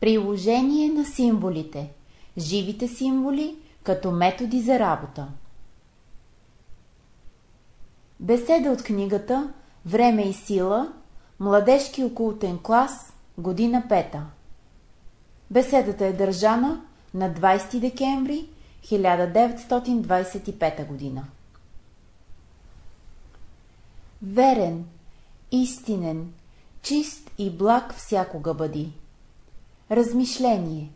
Приложение на символите. Живите символи като методи за работа. Беседа от книгата Време и сила Младежки окултен клас Година пета Беседата е държана на 20 декември 1925 година. Верен, истинен, чист и благ всякога бъди. Размишление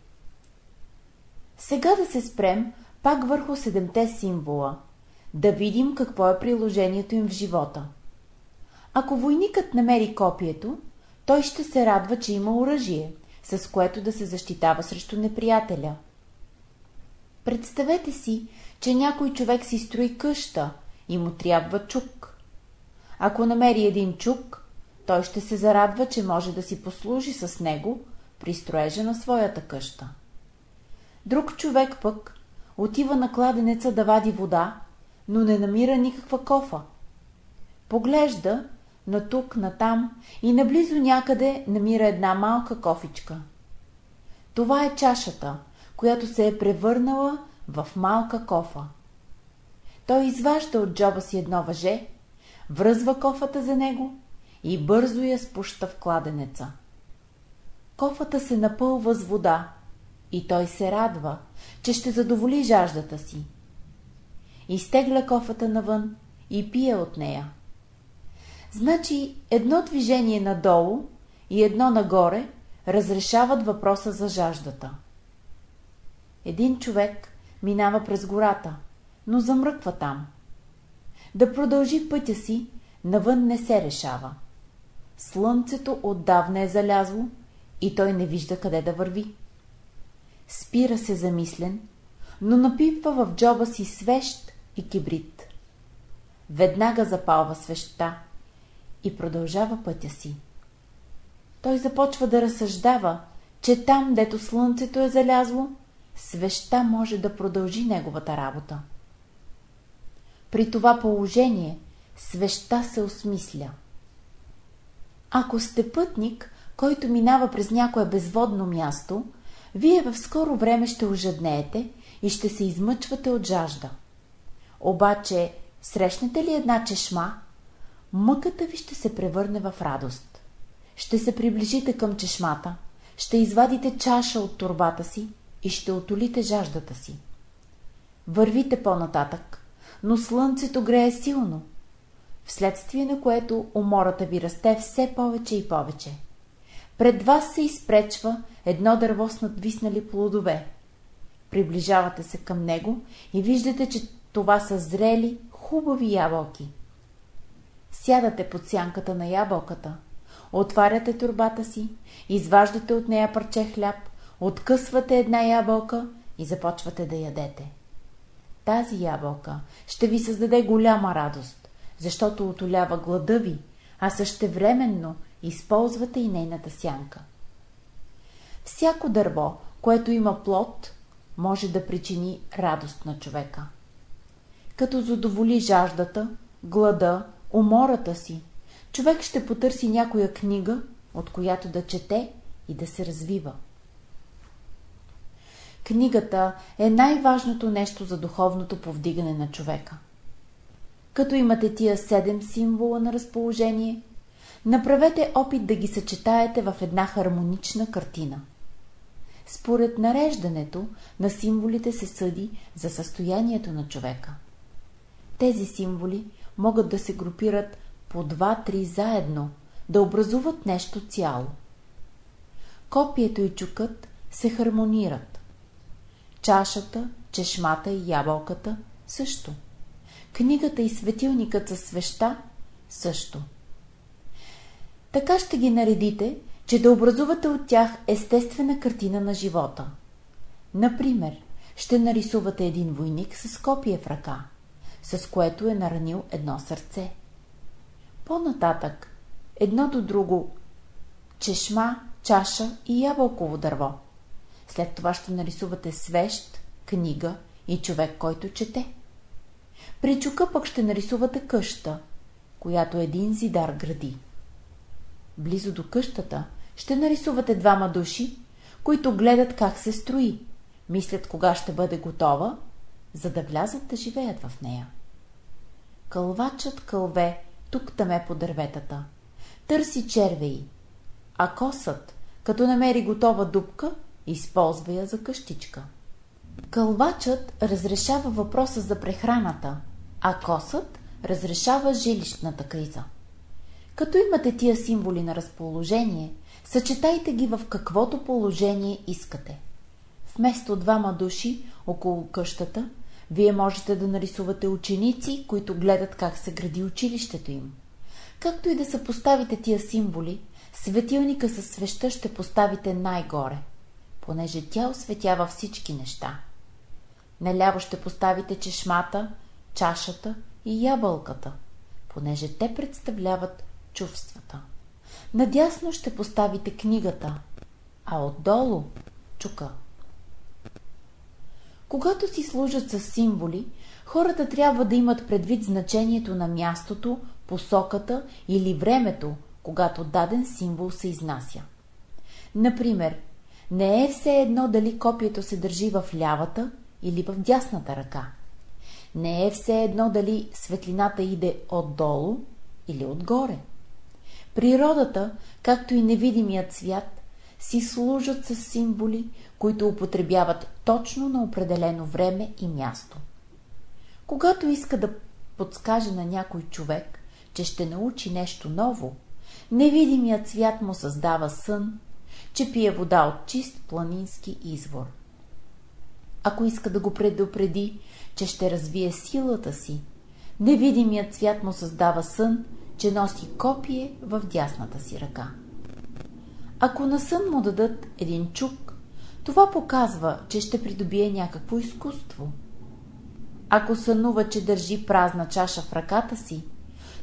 Сега да се спрем пак върху седемте символа, да видим какво е приложението им в живота. Ако войникът намери копието, той ще се радва, че има оръжие, с което да се защитава срещу неприятеля. Представете си, че някой човек си строи къща и му трябва чук. Ако намери един чук, той ще се зарадва, че може да си послужи с него при строежа на своята къща. Друг човек пък отива на кладенеца да вади вода, но не намира никаква кофа. Поглежда на тук, на там и наблизо някъде намира една малка кофичка. Това е чашата, която се е превърнала в малка кофа. Той изважда от джоба си едно въже, връзва кофата за него и бързо я спуща в кладенеца. Кофата се напълва с вода и той се радва, че ще задоволи жаждата си. Изтегля кофата навън и пие от нея. Значи едно движение надолу и едно нагоре разрешават въпроса за жаждата. Един човек минава през гората, но замръква там. Да продължи пътя си, навън не се решава. Слънцето отдавна е залязло и той не вижда къде да върви. Спира се замислен, но напипва в джоба си свещ и кибрид. Веднага запалва свещта и продължава пътя си. Той започва да разсъждава, че там, дето слънцето е залязло, свеща може да продължи неговата работа. При това положение свеща се осмисля. Ако сте пътник, който минава през някое безводно място, вие в скоро време ще ожеднеете и ще се измъчвате от жажда. Обаче, срещнете ли една чешма, мъката ви ще се превърне в радост. Ще се приближите към чешмата, ще извадите чаша от турбата си и ще отолите жаждата си. Вървите по-нататък, но слънцето грее силно, вследствие на което умората ви расте все повече и повече. Пред вас се изпречва едно дърво с надвиснали плодове. Приближавате се към него и виждате, че това са зрели, хубави ябълки. Сядате под сянката на ябълката, отваряте турбата си, изваждате от нея парче хляб, откъсвате една ябълка и започвате да ядете. Тази ябълка ще ви създаде голяма радост, защото отолява глада ви, а същевременно използвате и нейната сянка. Всяко дърво, което има плод, може да причини радост на човека. Като задоволи жаждата, глада, умората си, човек ще потърси някоя книга, от която да чете и да се развива. Книгата е най-важното нещо за духовното повдигане на човека. Като имате тия седем символа на разположение, направете опит да ги съчетаете в една хармонична картина. Според нареждането на символите се съди за състоянието на човека. Тези символи могат да се групират по два-три заедно, да образуват нещо цяло. Копието и чукът се хармонират. Чашата, чешмата и ябълката също. Книгата и светилникът със свеща също. Така ще ги наредите, че да образувате от тях естествена картина на живота. Например, ще нарисувате един войник с копие в ръка, с което е наранил едно сърце. По-нататък, едно до друго, чешма, чаша и ябълково дърво. След това ще нарисувате свещ, книга и човек, който чете. При чука пък ще нарисувате къща, която един зидар гради. Близо до къщата ще нарисувате двама души, които гледат как се строи, мислят кога ще бъде готова, за да влязат да живеят в нея. Кълвачът кълве тук таме по дърветата. Търси червеи, а косът, като намери готова дупка, използва я за къщичка. Кълвачът разрешава въпроса за прехраната, а косът разрешава жилищната криза. Като имате тия символи на разположение, съчетайте ги в каквото положение искате. Вместо двама души около къщата, вие можете да нарисувате ученици, които гледат как се гради училището им. Както и да съпоставите тия символи, светилника със свеща ще поставите най-горе, понеже тя осветява всички неща. Наляво ще поставите чешмата, чашата и ябълката, понеже те представляват чувствата. Надясно ще поставите книгата, а отдолу чука. Когато си служат с символи, хората трябва да имат предвид значението на мястото, посоката или времето, когато даден символ се изнася. Например, не е все едно дали копието се държи в лявата или в дясната ръка. Не е все едно дали светлината иде отдолу или отгоре. Природата, както и невидимият свят, си служат с символи, които употребяват точно на определено време и място. Когато иска да подскаже на някой човек, че ще научи нещо ново, невидимият свят му създава сън, че пие вода от чист планински извор. Ако иска да го предупреди, че ще развие силата си, невидимият свят му създава сън, че носи копие в дясната си ръка. Ако на сън му дадат един чук, това показва, че ще придобие някакво изкуство. Ако сънува, че държи празна чаша в ръката си,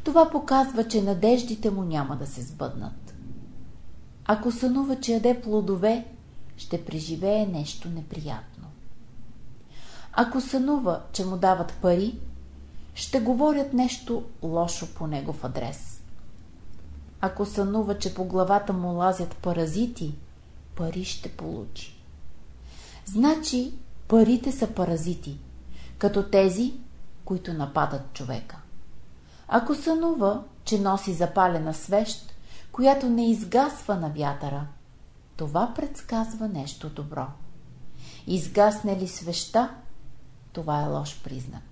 това показва, че надеждите му няма да се сбъднат. Ако сънува, че яде плодове, ще преживее нещо неприятно. Ако сънува, че му дават пари, ще говорят нещо лошо по негов адрес. Ако сънува, че по главата му лазят паразити, пари ще получи. Значи парите са паразити, като тези, които нападат човека. Ако сънува, че носи запалена свещ, която не изгасва на вятъра, това предсказва нещо добро. Изгасне ли свеща, това е лош признак.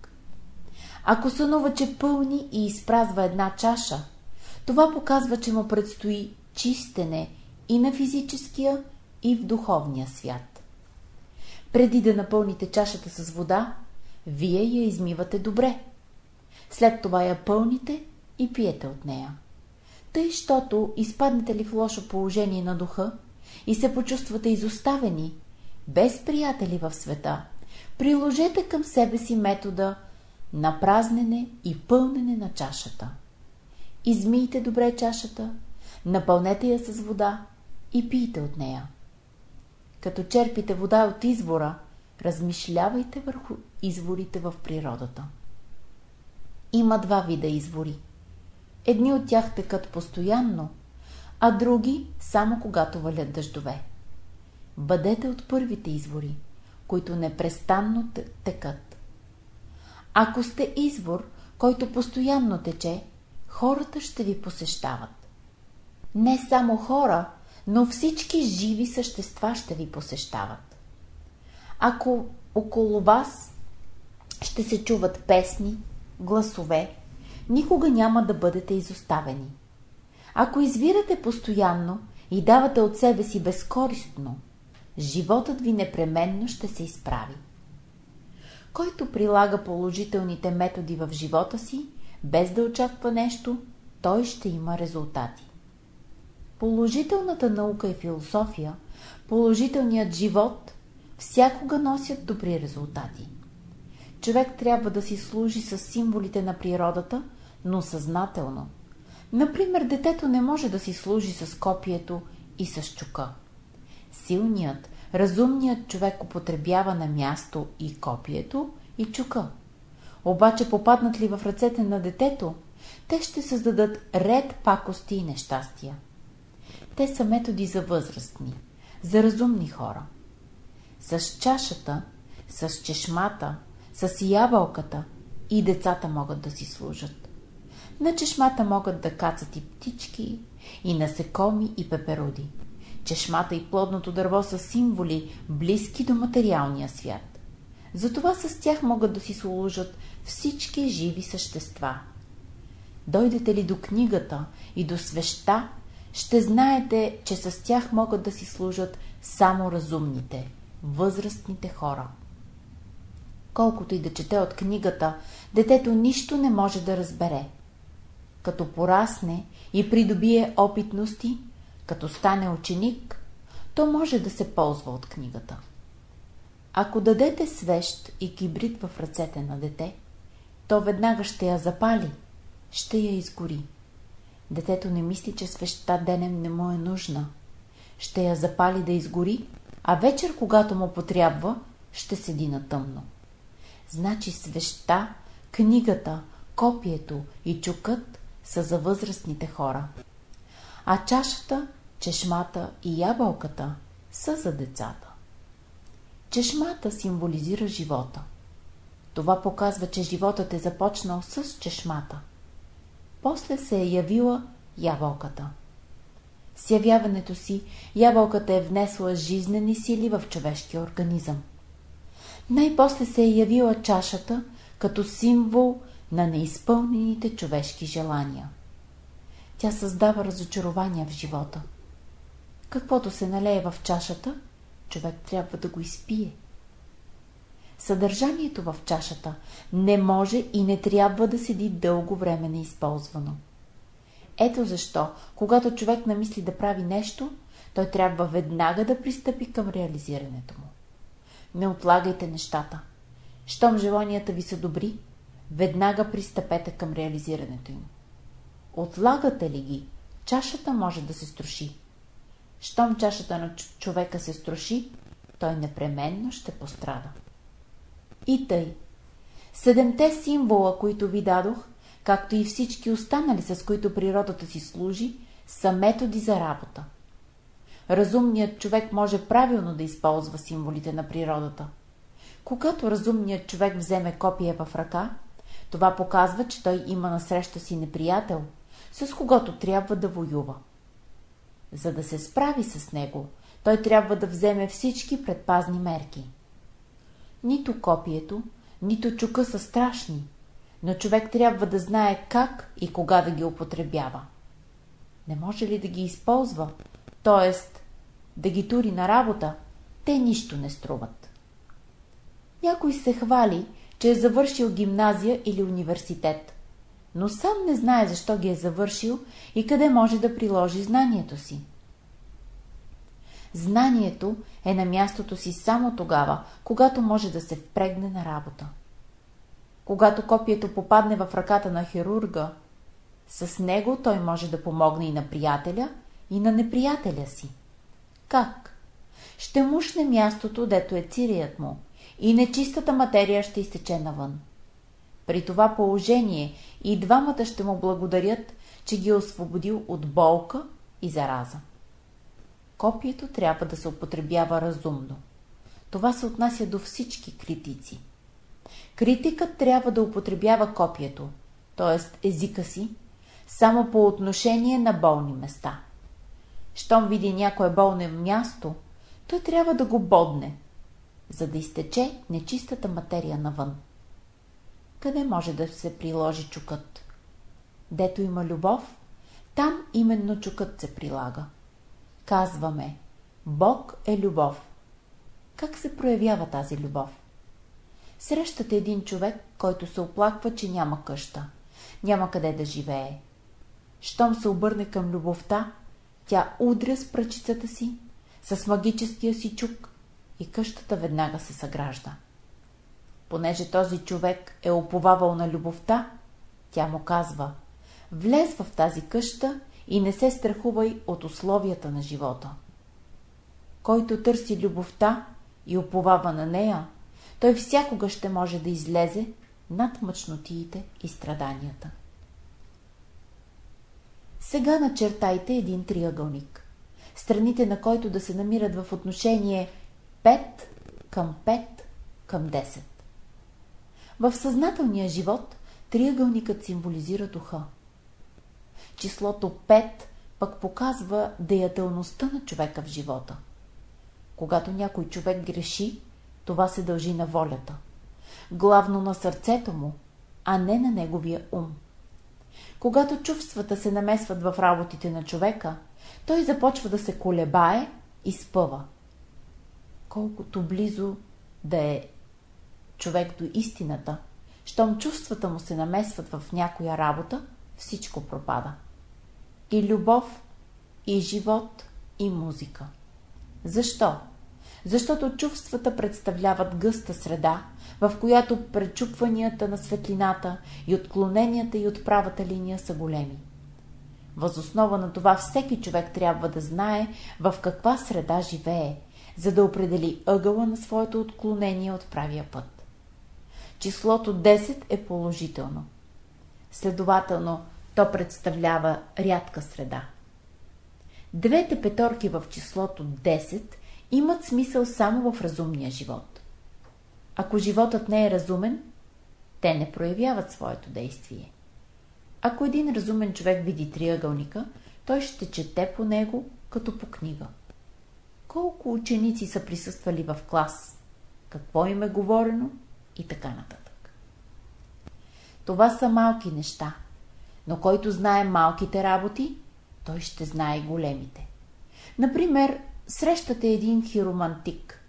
Ако сънува, че пълни и изпразва една чаша, това показва, че му предстои чистене и на физическия, и в духовния свят. Преди да напълните чашата с вода, вие я измивате добре. След това я пълните и пиете от нея. Тъй, щото изпаднете ли в лошо положение на духа и се почувствате изоставени, без приятели в света, приложете към себе си метода на празнене и пълнене на чашата. Измийте добре чашата, напълнете я с вода и пийте от нея. Като черпите вода от извора, размишлявайте върху изворите в природата. Има два вида извори. Едни от тях текат постоянно, а други само когато валят дъждове. Бъдете от първите извори, които непрестанно текат. Ако сте извор, който постоянно тече, хората ще ви посещават. Не само хора, но всички живи същества ще ви посещават. Ако около вас ще се чуват песни, гласове, никога няма да бъдете изоставени. Ако извирате постоянно и давате от себе си безкористно, животът ви непременно ще се изправи. Който прилага положителните методи в живота си, без да очаква нещо, той ще има резултати. Положителната наука и философия, положителният живот всякога носят добри резултати. Човек трябва да си служи с символите на природата, но съзнателно. Например, детето не може да си служи с копието и с чука. Силният, разумният човек употребява на място и копието, и чука. Обаче попаднат ли в ръцете на детето, те ще създадат ред пакости и нещастия. Те са методи за възрастни. за разумни хора. С чашата, с чешмата, с ябълката и децата могат да си служат. На чешмата могат да кацат и птички, и насекоми, и пеперуди. Чешмата и плодното дърво са символи, близки до материалния свят. Затова с тях могат да си служат всички живи същества. Дойдете ли до книгата и до свеща, ще знаете, че с тях могат да си служат само разумните, възрастните хора. Колкото и да чете от книгата, детето нищо не може да разбере. Като порасне и придобие опитности, като стане ученик, то може да се ползва от книгата. Ако дадете свещ и кибрид в ръцете на дете, то веднага ще я запали, ще я изгори. Детето не мисли, че свещта денем не му е нужна. Ще я запали да изгори, а вечер, когато му потрябва, ще седи на тъмно. Значи свеща, книгата, копието и чукът са за възрастните хора. А чашата, чешмата и ябълката са за децата. Чешмата символизира живота. Това показва, че животът е започнал с чешмата. После се е явила ябълката. С явяването си ябълката е внесла жизнени сили в човешкия организъм. Най-после се е явила чашата като символ на неизпълнените човешки желания. Тя създава разочарования в живота. Каквото се налее в чашата, човек трябва да го изпие. Съдържанието в чашата не може и не трябва да седи дълго време неизползвано. Ето защо, когато човек намисли да прави нещо, той трябва веднага да пристъпи към реализирането му. Не отлагайте нещата. Щом желанията ви са добри, веднага пристъпете към реализирането им. Отлагате ли ги, чашата може да се струши. Щом чашата на човека се струши, той непременно ще пострада. И тъй. Седемте символа, които ви дадох, както и всички останали, с които природата си служи, са методи за работа. Разумният човек може правилно да използва символите на природата. Когато разумният човек вземе копия в ръка, това показва, че той има насреща си неприятел, с когото трябва да воюва. За да се справи с него, той трябва да вземе всички предпазни мерки. Нито копието, нито чука са страшни, но човек трябва да знае как и кога да ги употребява. Не може ли да ги използва, т.е. да ги тури на работа, те нищо не струват. Някой се хвали, че е завършил гимназия или университет, но сам не знае защо ги е завършил и къде може да приложи знанието си. Знанието е на мястото си само тогава, когато може да се впрегне на работа. Когато копието попадне в ръката на хирурга, с него той може да помогне и на приятеля, и на неприятеля си. Как? Ще мушне мястото, дето е цирият му, и нечистата материя ще изтече навън. При това положение и двамата ще му благодарят, че ги е освободил от болка и зараза. Копието трябва да се употребява разумно. Това се отнася до всички критици. Критикът трябва да употребява копието, т.е. езика си, само по отношение на болни места. Щом види някое болно място, той трябва да го бодне, за да изтече нечистата материя навън. Къде може да се приложи чукът? Дето има любов, там именно чукът се прилага. Казваме, Бог е любов. Как се проявява тази любов? Срещате един човек, който се оплаква, че няма къща, няма къде да живее. Щом се обърне към любовта, тя удря с пръчицата си, с магическия си чук и къщата веднага се съгражда. Понеже този човек е оповавал на любовта, тя му казва, влез в тази къща и не се страхувай от условията на живота. Който търси любовта и оповава на нея, той всякога ще може да излезе над мъчнотиите и страданията. Сега начертайте един триъгълник. страните на който да се намират в отношение 5 към 5 към 10. В съзнателния живот триъгълникът символизира духа. Числото 5 пък показва деятелността на човека в живота. Когато някой човек греши, това се дължи на волята. Главно на сърцето му, а не на неговия ум. Когато чувствата се намесват в работите на човека, той започва да се колебае и спъва. Колкото близо да е човек до истината, щом чувствата му се намесват в някоя работа, всичко пропада. И любов, и живот, и музика. Защо? Защото чувствата представляват гъста среда, в която пречупванията на светлината и отклоненията и от правата линия са големи. Възоснова на това всеки човек трябва да знае в каква среда живее, за да определи ъгъла на своето отклонение от правия път. Числото 10 е положително. Следователно, то представлява рядка среда. Двете петорки в числото 10 имат смисъл само в разумния живот. Ако животът не е разумен, те не проявяват своето действие. Ако един разумен човек види триъгълника, той ще чете по него като по книга. Колко ученици са присъствали в клас, какво им е говорено и така нататък. Това са малки неща, но който знае малките работи, той ще знае големите. Например, срещате един хиромантик.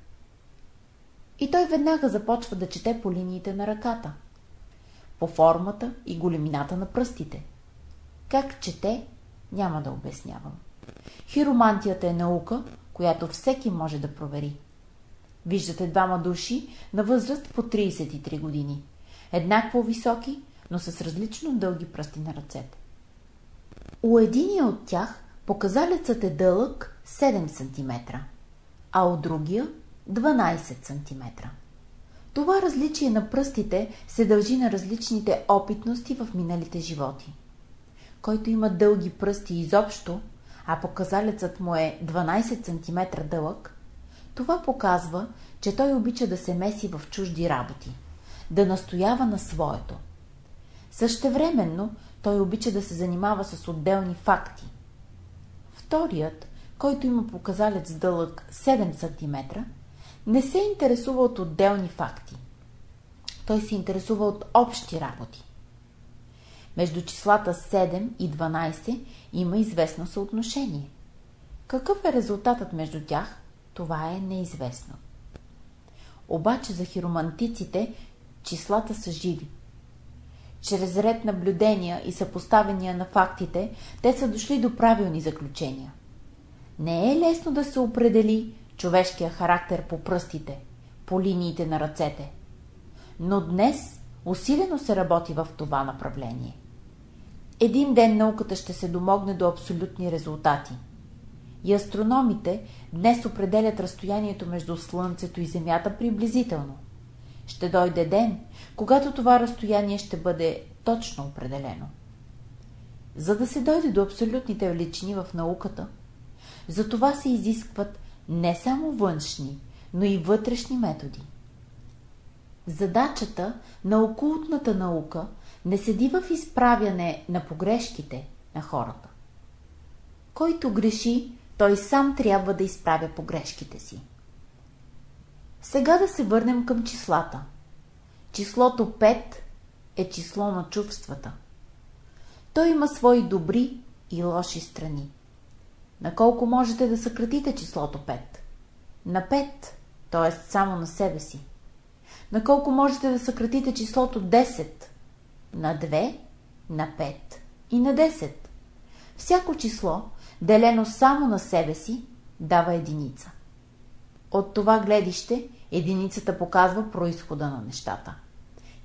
И той веднага започва да чете по линиите на ръката, по формата и големината на пръстите. Как чете, няма да обяснявам. Хиромантията е наука, която всеки може да провери. Виждате двама души на възраст по 33 години. Еднакво високи, но с различно дълги пръсти на ръцете. У единия от тях показалецът е дълъг 7 см, а от другия 12 см. Това различие на пръстите се дължи на различните опитности в миналите животи. Който има дълги пръсти изобщо, а показалецът му е 12 см дълъг, това показва, че той обича да се меси в чужди работи, да настоява на своето. Същевременно той обича да се занимава с отделни факти. Вторият, който има показалец дълъг 7 см, не се интересува от отделни факти. Той се интересува от общи работи. Между числата 7 и 12 има известно съотношение. Какъв е резултатът между тях, това е неизвестно. Обаче за хиромантиците числата са живи. Чрез ред наблюдения и съпоставения на фактите, те са дошли до правилни заключения. Не е лесно да се определи човешкия характер по пръстите, по линиите на ръцете. Но днес усилено се работи в това направление. Един ден науката ще се домогне до абсолютни резултати. И астрономите днес определят разстоянието между Слънцето и Земята приблизително. Ще дойде ден, когато това разстояние ще бъде точно определено. За да се дойде до абсолютните величини в науката, за това се изискват не само външни, но и вътрешни методи. Задачата на окултната наука не седи в изправяне на погрешките на хората. Който греши, той сам трябва да изправя погрешките си. Сега да се върнем към числата. Числото 5 е число на чувствата. Той има свои добри и лоши страни. На колко можете да съкратите числото 5? На 5, т.е. само на себе си. На колко можете да съкратите числото 10? На 2, на 5 и на 10. Всяко число, делено само на себе си, дава единица. От това гледище единицата показва происхода на нещата.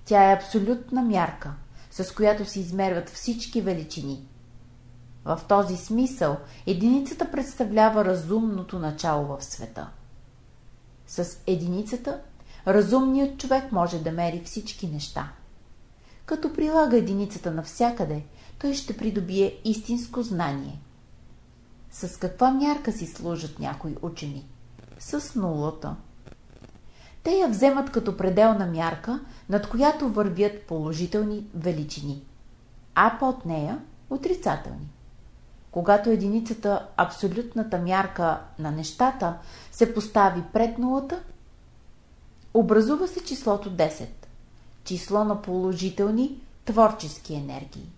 Тя е абсолютна мярка, с която се измерват всички величини. В този смисъл единицата представлява разумното начало в света. С единицата разумният човек може да мери всички неща. Като прилага единицата навсякъде, той ще придобие истинско знание. С каква мярка си служат някои учени? С нулата. Те я вземат като пределна мярка, над която вървят положителни величини, а под нея отрицателни. Когато единицата, абсолютната мярка на нещата, се постави пред нулата, образува се числото 10, число на положителни творчески енергии.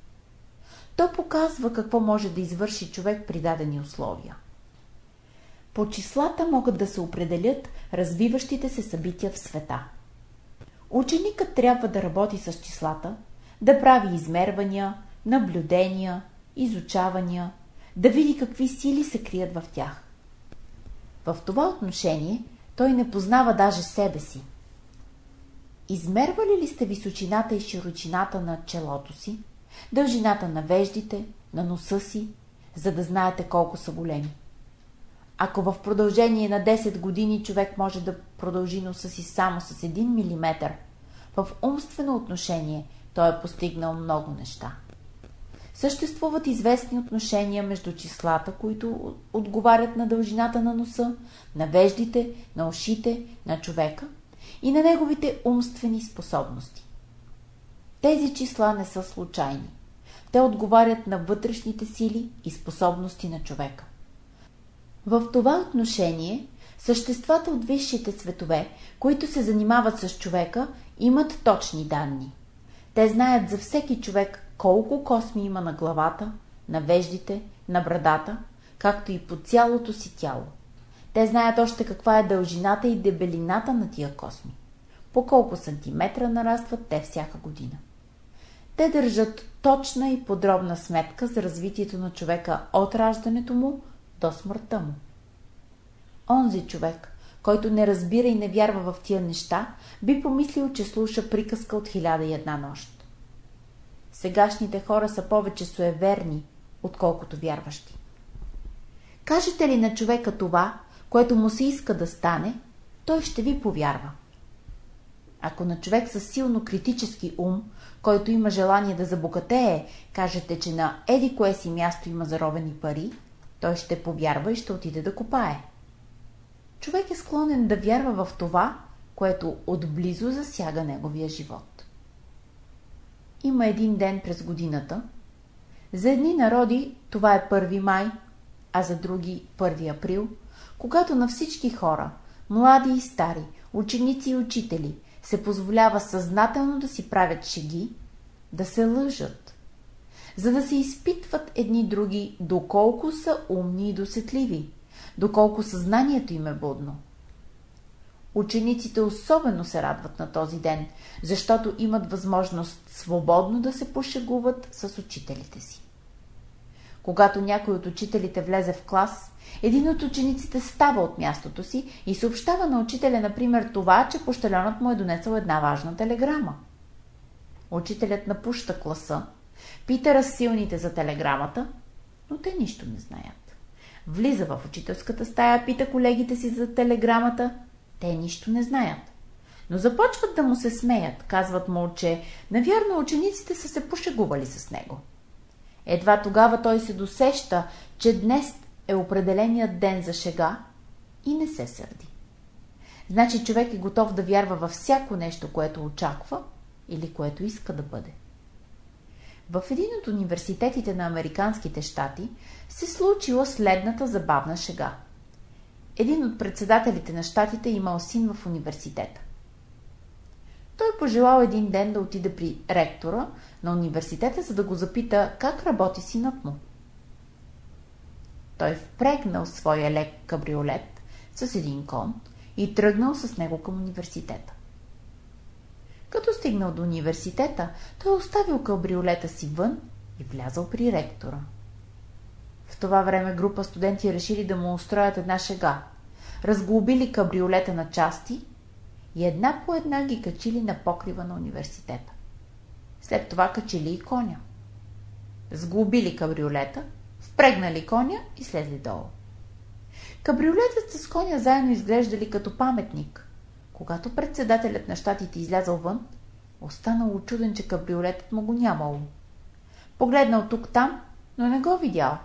То показва какво може да извърши човек при дадени условия. По числата могат да се определят развиващите се събития в света. Ученикът трябва да работи с числата, да прави измервания, наблюдения, изучавания, да види какви сили се крият в тях. В това отношение той не познава даже себе си. Измервали ли сте височината и широчината на челото си, дължината на веждите, на носа си, за да знаете колко са големи? Ако в продължение на 10 години човек може да продължи носа си само с 1 мм, в умствено отношение той е постигнал много неща. Съществуват известни отношения между числата, които отговарят на дължината на носа, на веждите, на ушите, на човека и на неговите умствени способности. Тези числа не са случайни. Те отговарят на вътрешните сили и способности на човека. В това отношение съществата от висшите светове, които се занимават с човека, имат точни данни. Те знаят за всеки човек колко косми има на главата, на веждите, на брадата, както и по цялото си тяло. Те знаят още каква е дължината и дебелината на тия косми. По колко сантиметра нарастват те всяка година. Те държат точна и подробна сметка за развитието на човека от раждането му до смъртта му. Онзи човек, който не разбира и не вярва в тия неща, би помислил, че слуша приказка от хиляда и една нощ. Сегашните хора са повече суеверни, отколкото вярващи. Кажете ли на човека това, което му се иска да стане, той ще ви повярва. Ако на човек с силно критически ум, който има желание да забогатее, кажете, че на еди кое си място има заровени пари, той ще повярва и ще отиде да копае. Човек е склонен да вярва в това, което отблизо засяга неговия живот. Има един ден през годината. За едни народи това е 1 май, а за други 1 април, когато на всички хора, млади и стари, ученици и учители, се позволява съзнателно да си правят шеги, да се лъжат, за да се изпитват едни други, доколко са умни и досетливи, доколко съзнанието им е будно. Учениците особено се радват на този ден, защото имат възможност свободно да се пошегуват с учителите си. Когато някой от учителите влезе в клас, един от учениците става от мястото си и съобщава на учителя, например, това, че пощалянът му е донесъл една важна телеграма. Учителят напуща класа, пита разсилните за телеграмата, но те нищо не знаят. Влиза в учителската стая, пита колегите си за телеграмата, те нищо не знаят. Но започват да му се смеят, казват му, че навярно учениците са се пошегували с него. Едва тогава той се досеща, че днес е определеният ден за шега и не се сърди. Значи човек е готов да вярва във всяко нещо, което очаква или което иска да бъде. В един от университетите на Американските щати се случила следната забавна шега. Един от председателите на щатите имал син в университета. Той пожелал един ден да отиде при ректора на университета, за да го запита как работи синът му. Той впрегнал своя лек кабриолет с един кон и тръгнал с него към университета. Като стигнал до университета, той оставил кабриолета си вън и влязал при ректора. В това време група студенти решили да му устроят една шега. Разглобили кабриолета на части и една по една ги качили на покрива на университета. След това качили и коня. Сглобили кабриолета, впрегнали коня и слезли долу. Кабриолетът с коня заедно изглеждали като паметник. Когато председателят на щатите излязъл вън, останал очуден, че кабриолетът му го нямало. Погледнал тук-там, но не го видял.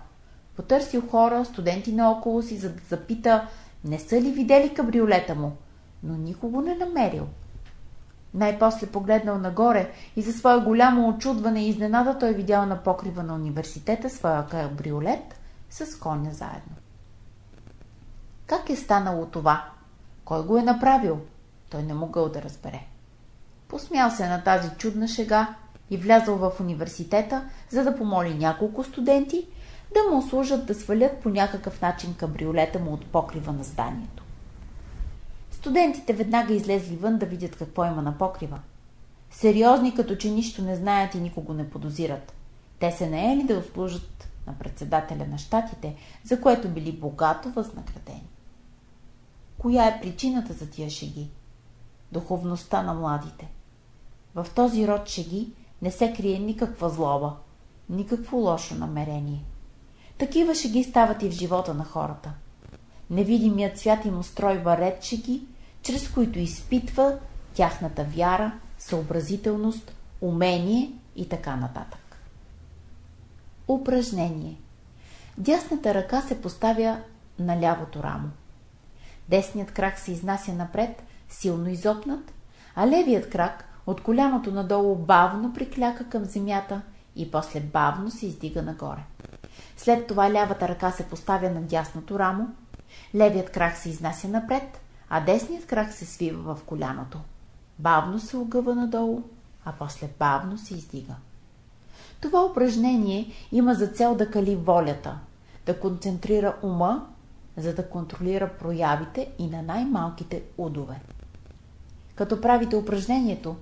Потърсил хора, студенти наоколо си, за да запита, не са ли видели кабриолета му, но никого не намерил. Най-после погледнал нагоре и за свое голямо очудване и изненада той видял на покрива на университета своя кабриолет с коня заедно. Как е станало това? Кой го е направил? Той не могъл да разбере. Посмял се на тази чудна шега и влязъл в университета, за да помоли няколко студенти да му служат да свалят по някакъв начин кабриолета му от покрива на зданието. Студентите веднага излезли вън да видят какво има на покрива. Сериозни, като че нищо не знаят и никого не подозират. Те се наели да услужат на председателя на щатите, за което били богато възнаградени. Коя е причината за тия шеги? Духовността на младите. В този род шеги не се крие никаква злоба, никакво лошо намерение. Такива шеги стават и в живота на хората. Невидимият свят им устройва ред чрез които изпитва тяхната вяра, съобразителност, умение и така нататък. Упражнение Дясната ръка се поставя на лявото рамо. Десният крак се изнася напред, силно изопнат, а левият крак от коляното надолу бавно прикляка към земята и после бавно се издига нагоре. След това лявата ръка се поставя на дясното рамо, левият крак се изнася напред, а десният крак се свива в коляното. Бавно се огъва надолу, а после бавно се издига. Това упражнение има за цел да кали волята, да концентрира ума, за да контролира проявите и на най-малките удове. Като правите упражнението,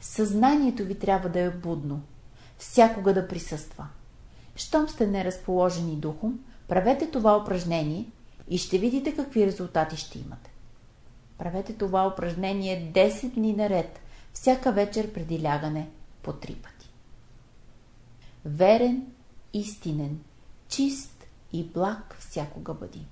съзнанието ви трябва да е будно, всякога да присъства. Щом сте неразположени духом, правете това упражнение и ще видите какви резултати ще имате. Правете това упражнение 10 дни наред, всяка вечер преди лягане по три пъти. Верен, истинен, чист и благ всякога бъди.